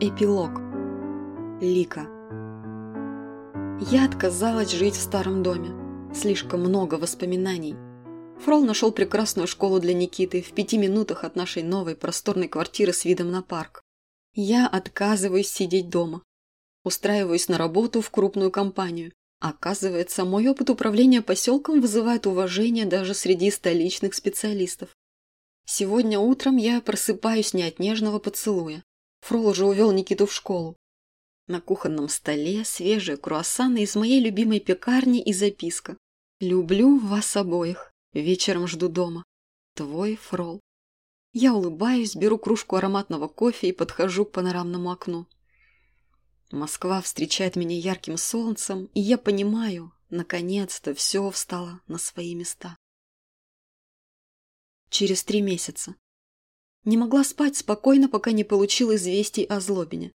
Эпилог. Лика. Я отказалась жить в старом доме. Слишком много воспоминаний. Фрол нашел прекрасную школу для Никиты в пяти минутах от нашей новой просторной квартиры с видом на парк. Я отказываюсь сидеть дома. Устраиваюсь на работу в крупную компанию. Оказывается, мой опыт управления поселком вызывает уважение даже среди столичных специалистов. Сегодня утром я просыпаюсь не от нежного поцелуя. Фрол уже увел Никиту в школу. На кухонном столе свежие круассаны из моей любимой пекарни и записка. «Люблю вас обоих. Вечером жду дома. Твой Фрол». Я улыбаюсь, беру кружку ароматного кофе и подхожу к панорамному окну. Москва встречает меня ярким солнцем, и я понимаю, наконец-то все встало на свои места. Через три месяца. Не могла спать спокойно, пока не получил известий о Злобине.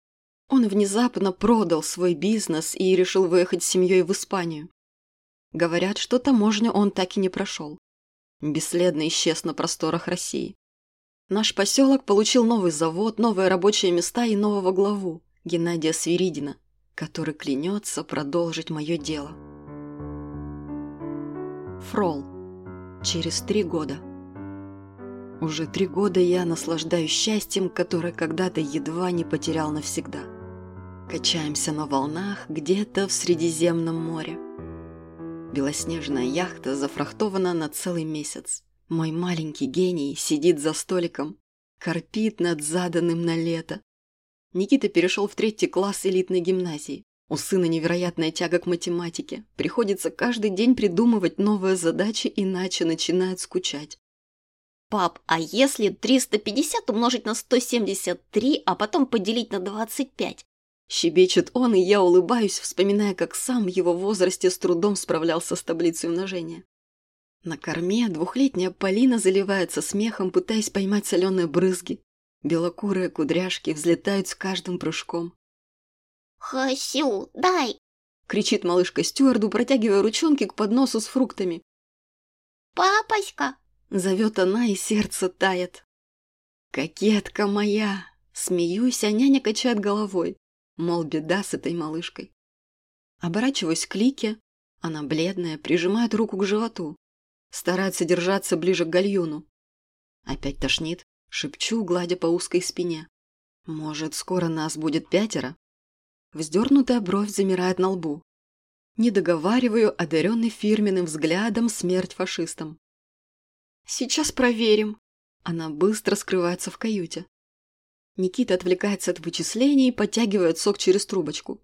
Он внезапно продал свой бизнес и решил выехать с семьей в Испанию. Говорят, что таможню он так и не прошел. Бесследно исчез на просторах России. Наш поселок получил новый завод, новые рабочие места и нового главу, Геннадия Свиридина, который клянется продолжить мое дело. Фрол. Через три года. Уже три года я наслаждаюсь счастьем, которое когда-то едва не потерял навсегда. Качаемся на волнах где-то в Средиземном море. Белоснежная яхта зафрахтована на целый месяц. Мой маленький гений сидит за столиком, корпит над заданным на лето. Никита перешел в третий класс элитной гимназии. У сына невероятная тяга к математике. Приходится каждый день придумывать новые задачи, иначе начинает скучать. Пап, а если 350 умножить на 173, а потом поделить на 25? Щебечет он, и я улыбаюсь, вспоминая, как сам в его возрасте с трудом справлялся с таблицей умножения. На корме двухлетняя Полина заливается смехом, пытаясь поймать соленые брызги. Белокурые кудряшки взлетают с каждым прыжком. «Хасю, дай!» — кричит малышка стюарду, протягивая ручонки к подносу с фруктами. «Папоська!» Зовет она, и сердце тает. «Кокетка моя!» Смеюсь, а няня качает головой. Мол, беда с этой малышкой. Оборачиваюсь к Лике. Она бледная, прижимает руку к животу. Старается держаться ближе к гальюну. Опять тошнит. Шепчу, гладя по узкой спине. Может, скоро нас будет пятеро? Вздернутая бровь замирает на лбу. Не договариваю, одаренный фирменным взглядом смерть фашистам. «Сейчас проверим». Она быстро скрывается в каюте. Никита отвлекается от вычислений и подтягивает сок через трубочку.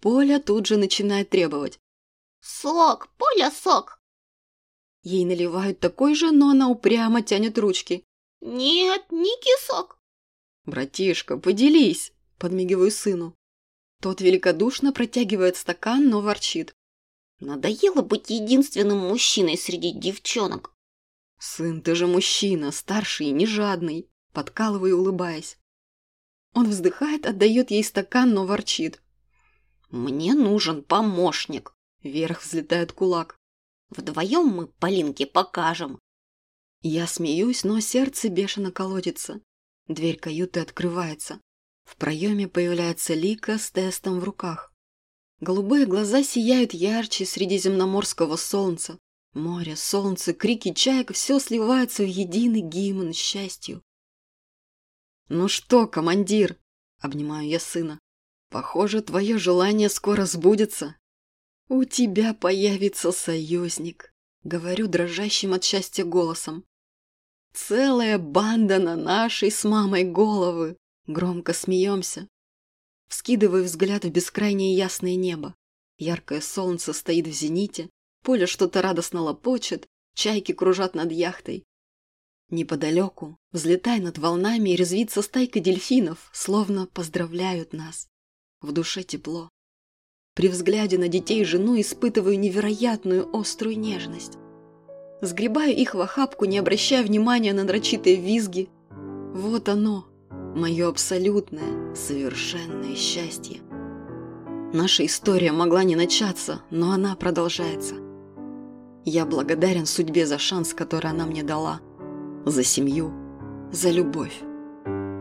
Поля тут же начинает требовать. «Сок! Поля, сок!» Ей наливают такой же, но она упрямо тянет ручки. «Нет, Ники сок!» «Братишка, поделись!» – подмигиваю сыну. Тот великодушно протягивает стакан, но ворчит. «Надоело быть единственным мужчиной среди девчонок!» «Сын, ты же мужчина, старший и не жадный!» Подкалываю, улыбаясь. Он вздыхает, отдает ей стакан, но ворчит. «Мне нужен помощник!» Вверх взлетает кулак. «Вдвоем мы Полинке покажем!» Я смеюсь, но сердце бешено колотится. Дверь каюты открывается. В проеме появляется Лика с тестом в руках. Голубые глаза сияют ярче среди земноморского солнца. Море, солнце, крики чаек – все сливается в единый гимн счастью. «Ну что, командир?» – обнимаю я сына. «Похоже, твое желание скоро сбудется. У тебя появится союзник», – говорю дрожащим от счастья голосом. «Целая банда на нашей с мамой головы!» Громко смеемся. Вскидываю взгляд в бескрайнее ясное небо. Яркое солнце стоит в зените, Поле что-то радостно лопочет, чайки кружат над яхтой. Неподалеку, взлетая над волнами, резвится стайка дельфинов, словно поздравляют нас. В душе тепло. При взгляде на детей и жену испытываю невероятную острую нежность. Сгребаю их в охапку, не обращая внимания на дрочитые визги. Вот оно, мое абсолютное, совершенное счастье. Наша история могла не начаться, но она продолжается. Я благодарен судьбе за шанс, который она мне дала. За семью, за любовь,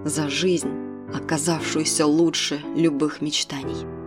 за жизнь, оказавшуюся лучше любых мечтаний.